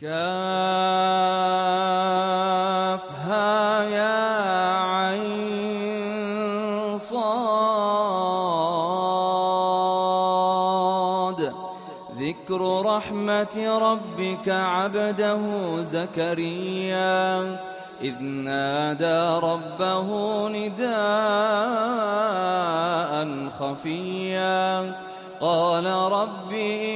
كافها يا عين صاد. ذكر رحمة ربك عبده زكريا. إذ نادى ربه نداء خفيا. قال رب إني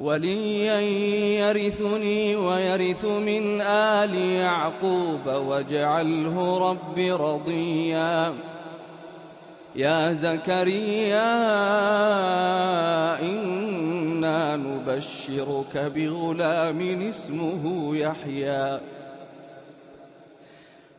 وليا يرثني ويرث من آل يعقوب واجعله رب رضيا. يا زكريا إنا نبشرك بغلام اسمه يحيى.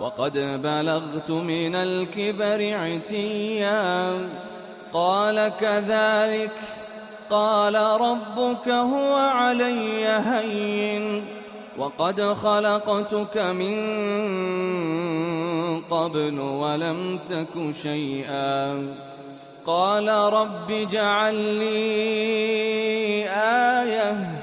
وقد بلغت من الكبر عتيا. قال كذلك. قال ربك هو علي هين. وقد خلقتك من قبل ولم تك شيئا. قال رب اجعل لي آية.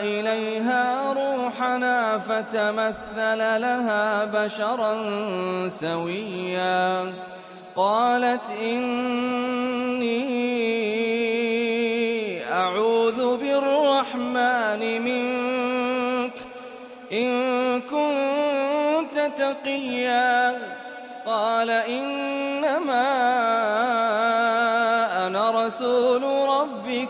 إليها روحنا فتمثل لها بشرا سويا. قالت إني أعوذ بالرحمن منك. إن كنت تقيا. قال إنما أنا رسول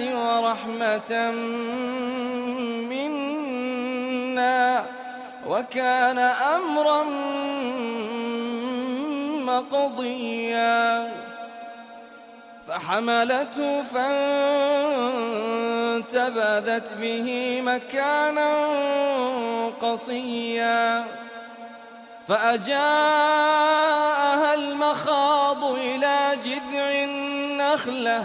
ورحمة منا وكان أمرا مقضيا. فحملته فانتبذت به مكانا قصيا. فأجاءها المخاض إلى جذع النخلة.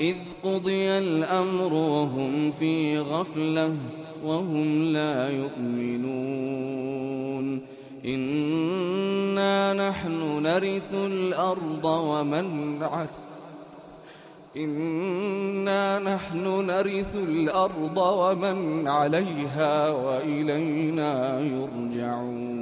إذ قضي الأمر وهم في غفلة وهم لا يؤمنون. إنا نحن نرث الأرض ومن عليها إنا نحن نرث الأرض ومن عليها وإلينا يرجعون.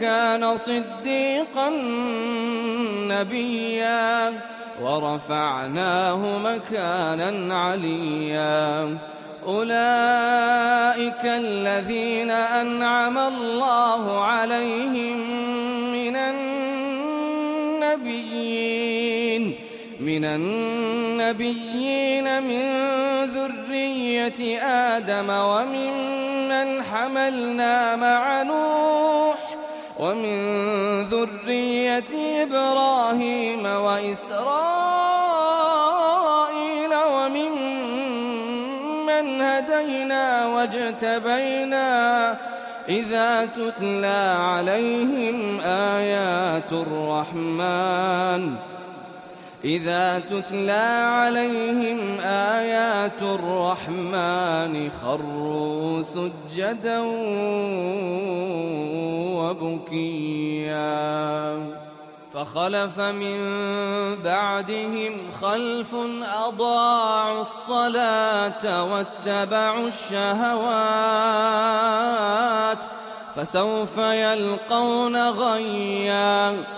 كان صديقا نبيا ورفعناه مكانا عليا. أولئك الذين أنعم الله عليهم من النبيين من النبيين من ذرية آدم وممن حملنا مع نوح ومن ذرية إبراهيم وإسرائيل وممن هدينا واجتبينا إذا تتلى عليهم آيات الرحمن إذا تتلى عليهم آيات الرحمن خروا سجدا وبكيا. فخلف من بعدهم خلف أضاعوا الصلاة واتبعوا الشهوات فسوف يلقون غيا.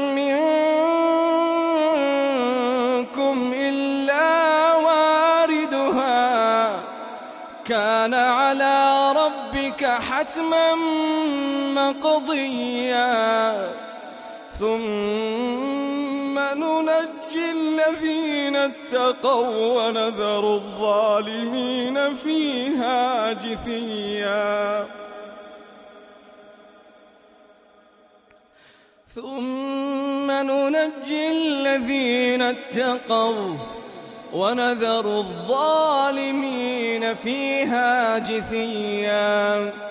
حتما مقضيا. ثم ننجي الذين اتقوا ونذر الظالمين فيها جثيا. ثم ننجي الذين اتقوا ونذر الظالمين فيها جثيا.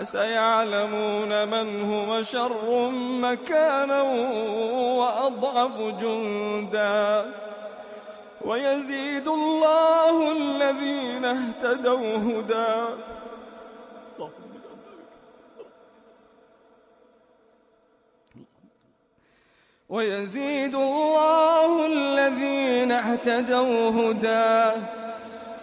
فسيعلمون من هو شر مكانا وأضعف جندا. ويزيد الله الذين اهتدوا هدى. ويزيد الله الذين اهتدوا هدى.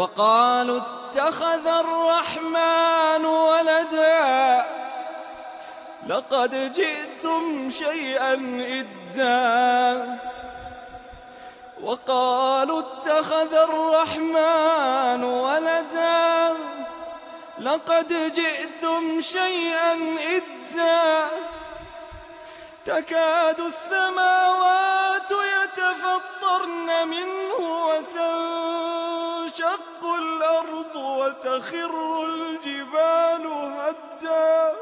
وقالوا اتخذ الرحمن ولدا. لقد جئتم شيئا إدا. وقالوا اتخذ الرحمن ولدا. لقد جئتم شيئا إدا. تكاد السماوات وتنشق الأرض وتخر الجبال هدّا.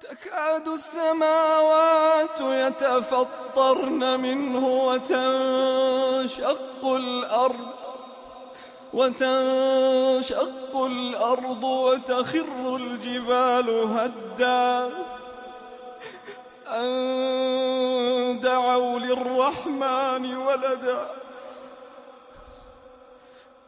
تكاد السماوات يتفطرن منه وتنشق الأرض وتنشق الأرض وتخر الجبال هدا. أن دعوا للرحمن ولدا.